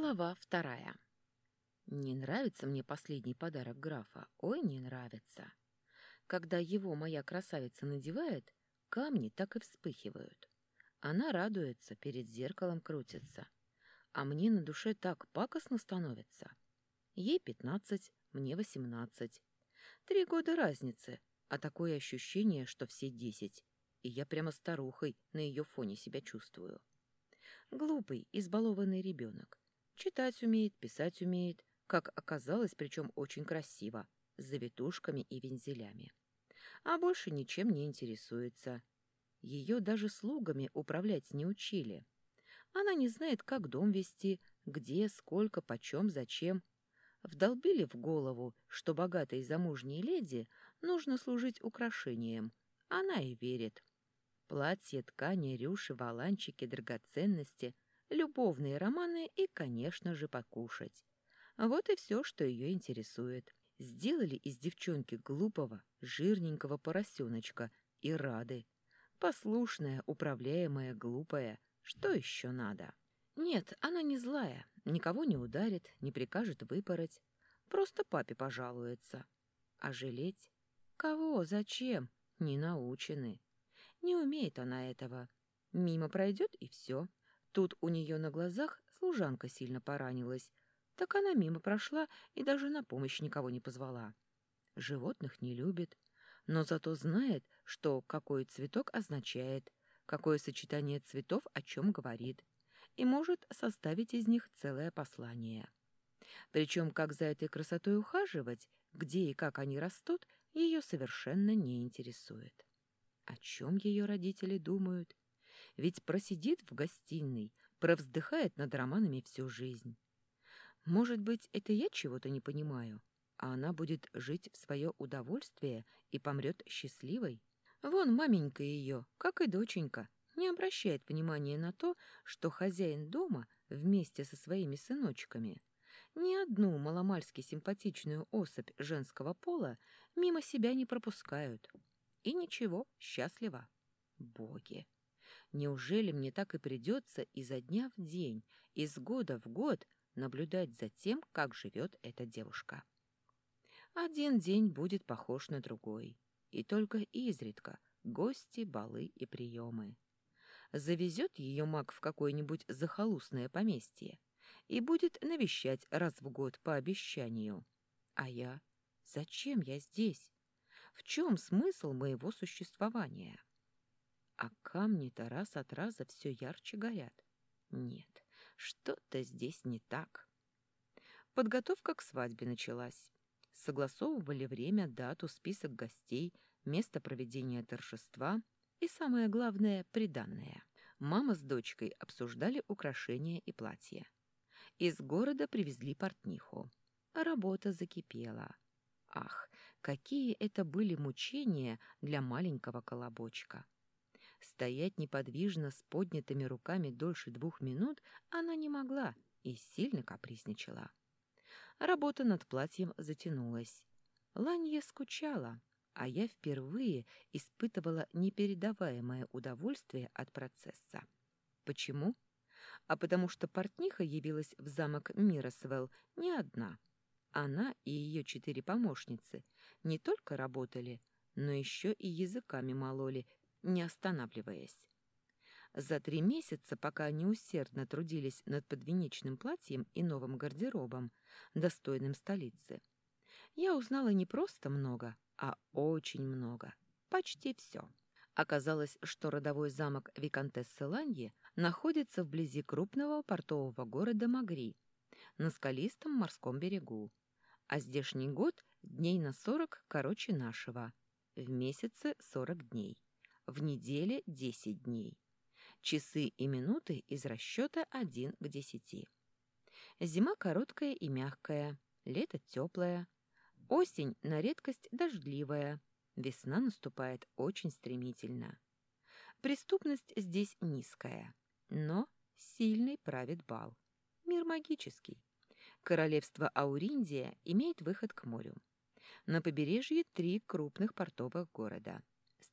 Глава вторая. Не нравится мне последний подарок графа. Ой, не нравится. Когда его моя красавица надевает, камни так и вспыхивают. Она радуется, перед зеркалом крутится. А мне на душе так пакостно становится. Ей пятнадцать, мне восемнадцать. Три года разницы, а такое ощущение, что все десять. И я прямо старухой на ее фоне себя чувствую. Глупый, избалованный ребенок. Читать умеет, писать умеет, как оказалось, причем очень красиво, с завитушками и вензелями. А больше ничем не интересуется. Ее даже слугами управлять не учили. Она не знает, как дом вести, где, сколько, почем, зачем. Вдолбили в голову, что богатой замужней леди нужно служить украшением. Она и верит. Платье, ткани, рюши, валанчики, драгоценности — любовные романы и, конечно же, покушать. Вот и все, что ее интересует. Сделали из девчонки глупого, жирненького поросеночка и рады. Послушная, управляемая, глупая. Что еще надо? Нет, она не злая, никого не ударит, не прикажет выпороть. Просто папе пожалуется. А жалеть? Кого? Зачем? Не научены. Не умеет она этого. Мимо пройдет и все. Тут у нее на глазах служанка сильно поранилась, так она мимо прошла и даже на помощь никого не позвала. Животных не любит, но зато знает, что какой цветок означает, какое сочетание цветов о чем говорит, и может составить из них целое послание. Причем, как за этой красотой ухаживать, где и как они растут, ее совершенно не интересует. О чем ее родители думают? Ведь просидит в гостиной, провздыхает над романами всю жизнь. Может быть, это я чего-то не понимаю, а она будет жить в свое удовольствие и помрет счастливой? Вон маменька ее, как и доченька, не обращает внимания на то, что хозяин дома вместе со своими сыночками ни одну маломальски симпатичную особь женского пола мимо себя не пропускают. И ничего, счастлива. Боги! Неужели мне так и придется изо дня в день, из года в год наблюдать за тем, как живет эта девушка? Один день будет похож на другой, и только изредка гости, балы и приемы. Завезет ее маг в какое-нибудь захолустное поместье и будет навещать раз в год по обещанию. А я? Зачем я здесь? В чем смысл моего существования? А камни-то раз от раза все ярче горят. Нет, что-то здесь не так. Подготовка к свадьбе началась. Согласовывали время, дату, список гостей, место проведения торжества и, самое главное, приданное. Мама с дочкой обсуждали украшения и платья. Из города привезли портниху. Работа закипела. Ах, какие это были мучения для маленького колобочка! Стоять неподвижно с поднятыми руками дольше двух минут она не могла и сильно капризничала. Работа над платьем затянулась. Ланья скучала, а я впервые испытывала непередаваемое удовольствие от процесса. Почему? А потому что портниха явилась в замок Миросвелл не одна. Она и ее четыре помощницы не только работали, но еще и языками мололи не останавливаясь. За три месяца, пока они усердно трудились над подвенечным платьем и новым гардеробом, достойным столицы, я узнала не просто много, а очень много. Почти все. Оказалось, что родовой замок Викантессы Ланьи находится вблизи крупного портового города Магри, на скалистом морском берегу, а здешний год дней на сорок короче нашего, в месяце сорок дней в неделе 10 дней. Часы и минуты из расчета 1 к 10. Зима короткая и мягкая, лето теплое, осень на редкость дождливая, весна наступает очень стремительно. Преступность здесь низкая, но сильный правит бал. Мир магический. Королевство Ауриндия имеет выход к морю. На побережье три крупных портовых города –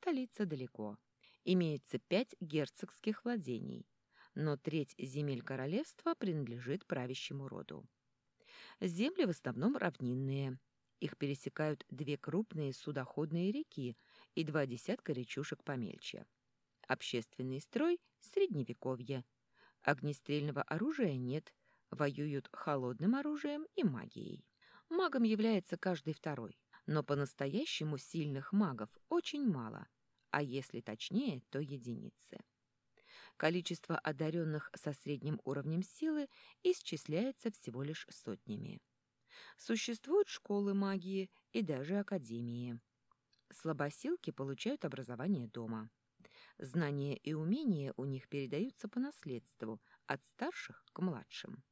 Столица далеко. Имеется пять герцогских владений. но треть земель королевства принадлежит правящему роду. Земли в основном равнинные. Их пересекают две крупные судоходные реки и два десятка речушек помельче. Общественный строй – средневековье. Огнестрельного оружия нет, воюют холодным оружием и магией. Магом является каждый второй, но по-настоящему сильных магов очень мало, а если точнее, то единицы. Количество одаренных со средним уровнем силы исчисляется всего лишь сотнями. Существуют школы магии и даже академии. Слабосилки получают образование дома. Знания и умения у них передаются по наследству от старших к младшим.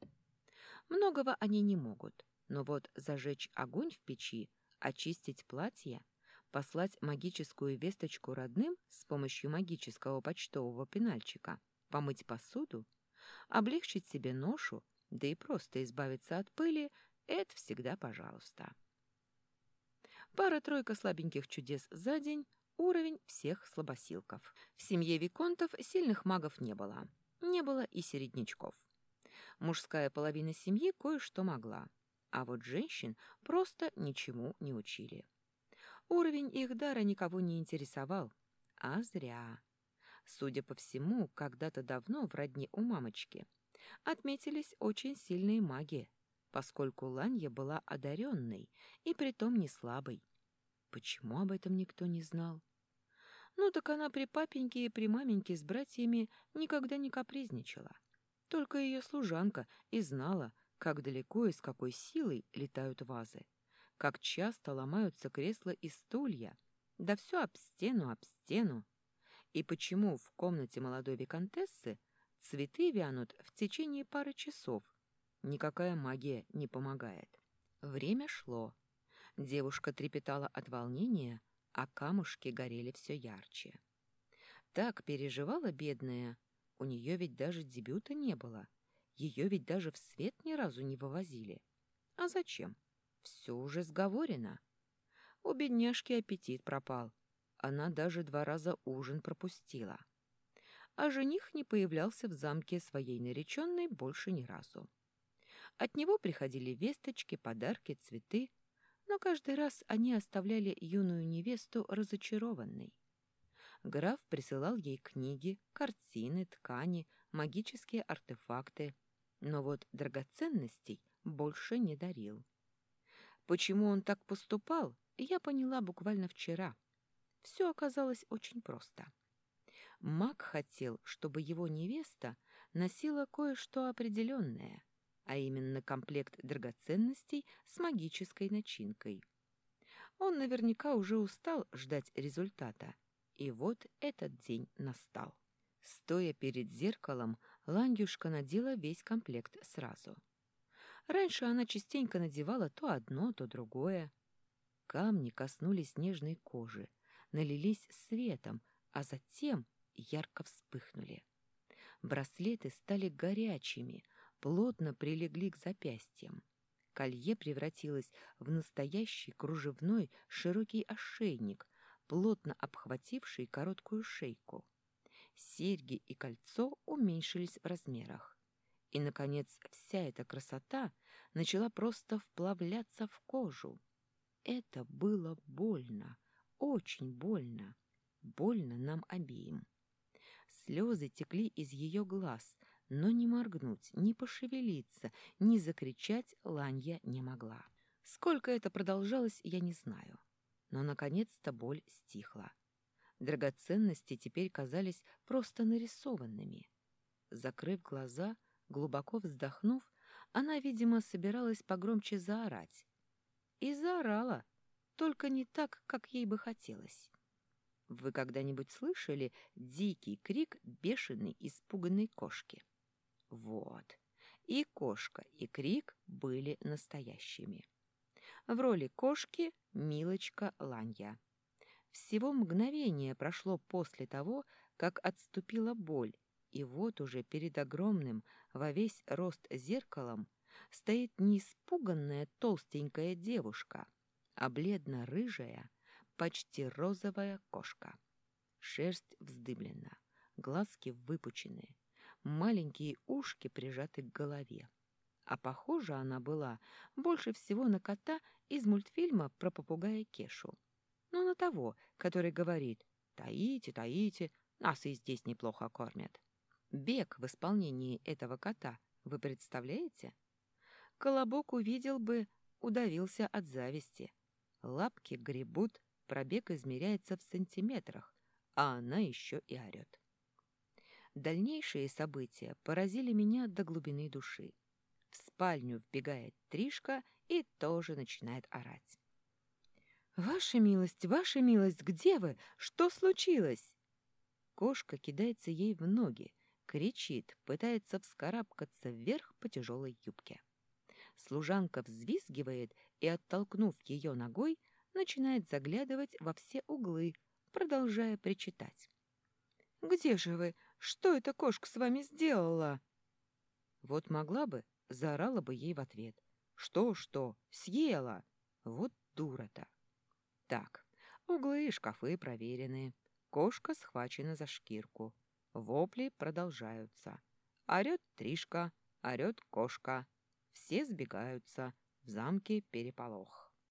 Многого они не могут, но вот зажечь огонь в печи, очистить платье, послать магическую весточку родным с помощью магического почтового пенальчика, помыть посуду, облегчить себе ношу, да и просто избавиться от пыли — это всегда пожалуйста. Пара-тройка слабеньких чудес за день — уровень всех слабосилков. В семье Виконтов сильных магов не было. Не было и середнячков. Мужская половина семьи кое-что могла, а вот женщин просто ничему не учили. Уровень их дара никого не интересовал, а зря. Судя по всему, когда-то давно в родне у мамочки отметились очень сильные маги, поскольку Ланья была одаренной и притом не слабой. Почему об этом никто не знал? Ну так она при папеньке и при маменьке с братьями никогда не капризничала. Только ее служанка и знала, как далеко и с какой силой летают вазы, как часто ломаются кресла и стулья, да все об стену, об стену. И почему в комнате молодой виконтессы цветы вянут в течение пары часов, Никакая магия не помогает. Время шло. Девушка трепетала от волнения, а камушки горели все ярче. Так переживала бедная. У нее ведь даже дебюта не было. Ее ведь даже в свет ни разу не вывозили. А зачем? Все уже сговорено. У бедняжки аппетит пропал. Она даже два раза ужин пропустила. А жених не появлялся в замке своей нареченной больше ни разу. От него приходили весточки, подарки, цветы, но каждый раз они оставляли юную невесту разочарованной. Граф присылал ей книги, картины, ткани, магические артефакты, но вот драгоценностей больше не дарил. Почему он так поступал, я поняла буквально вчера. Все оказалось очень просто. Маг хотел, чтобы его невеста носила кое-что определенное — а именно комплект драгоценностей с магической начинкой. Он наверняка уже устал ждать результата, и вот этот день настал. Стоя перед зеркалом, Ландюшка надела весь комплект сразу. Раньше она частенько надевала то одно, то другое. Камни коснулись нежной кожи, налились светом, а затем ярко вспыхнули. Браслеты стали горячими, плотно прилегли к запястьям. Колье превратилось в настоящий кружевной широкий ошейник, плотно обхвативший короткую шейку. Серьги и кольцо уменьшились в размерах. И, наконец, вся эта красота начала просто вплавляться в кожу. Это было больно, очень больно, больно нам обеим. Слезы текли из ее глаз, но ни моргнуть, ни пошевелиться, ни закричать Ланья не могла. Сколько это продолжалось, я не знаю. Но, наконец-то, боль стихла. Драгоценности теперь казались просто нарисованными. Закрыв глаза, глубоко вздохнув, она, видимо, собиралась погромче заорать. И заорала, только не так, как ей бы хотелось. Вы когда-нибудь слышали дикий крик бешеной испуганной кошки? Вот. И кошка, и крик были настоящими. В роли кошки Милочка Ланья. Всего мгновение прошло после того, как отступила боль, и вот уже перед огромным во весь рост зеркалом стоит не испуганная толстенькая девушка, а бледно-рыжая, почти розовая кошка. Шерсть вздыблена, глазки выпучены, маленькие ушки прижаты к голове. А похожа она была больше всего на кота из мультфильма про попугая Кешу. Ну, на того, который говорит «Таите, таите, нас и здесь неплохо кормят». Бег в исполнении этого кота, вы представляете? Колобок увидел бы, удавился от зависти. Лапки гребут, пробег измеряется в сантиметрах, а она еще и орет. Дальнейшие события поразили меня до глубины души. В спальню вбегает Тришка и тоже начинает орать. «Ваша милость, ваша милость, где вы? Что случилось?» Кошка кидается ей в ноги, кричит, пытается вскарабкаться вверх по тяжелой юбке. Служанка взвизгивает и, оттолкнув ее ногой, начинает заглядывать во все углы, продолжая причитать. «Где же вы? Что эта кошка с вами сделала?» Вот могла бы, заорала бы ей в ответ. «Что-что? Съела! Вот дура-то!» Так, углы и шкафы проверены. Кошка схвачена за шкирку. Вопли продолжаются. Орет Тришка, орет кошка. Все сбегаются. В замке переполох.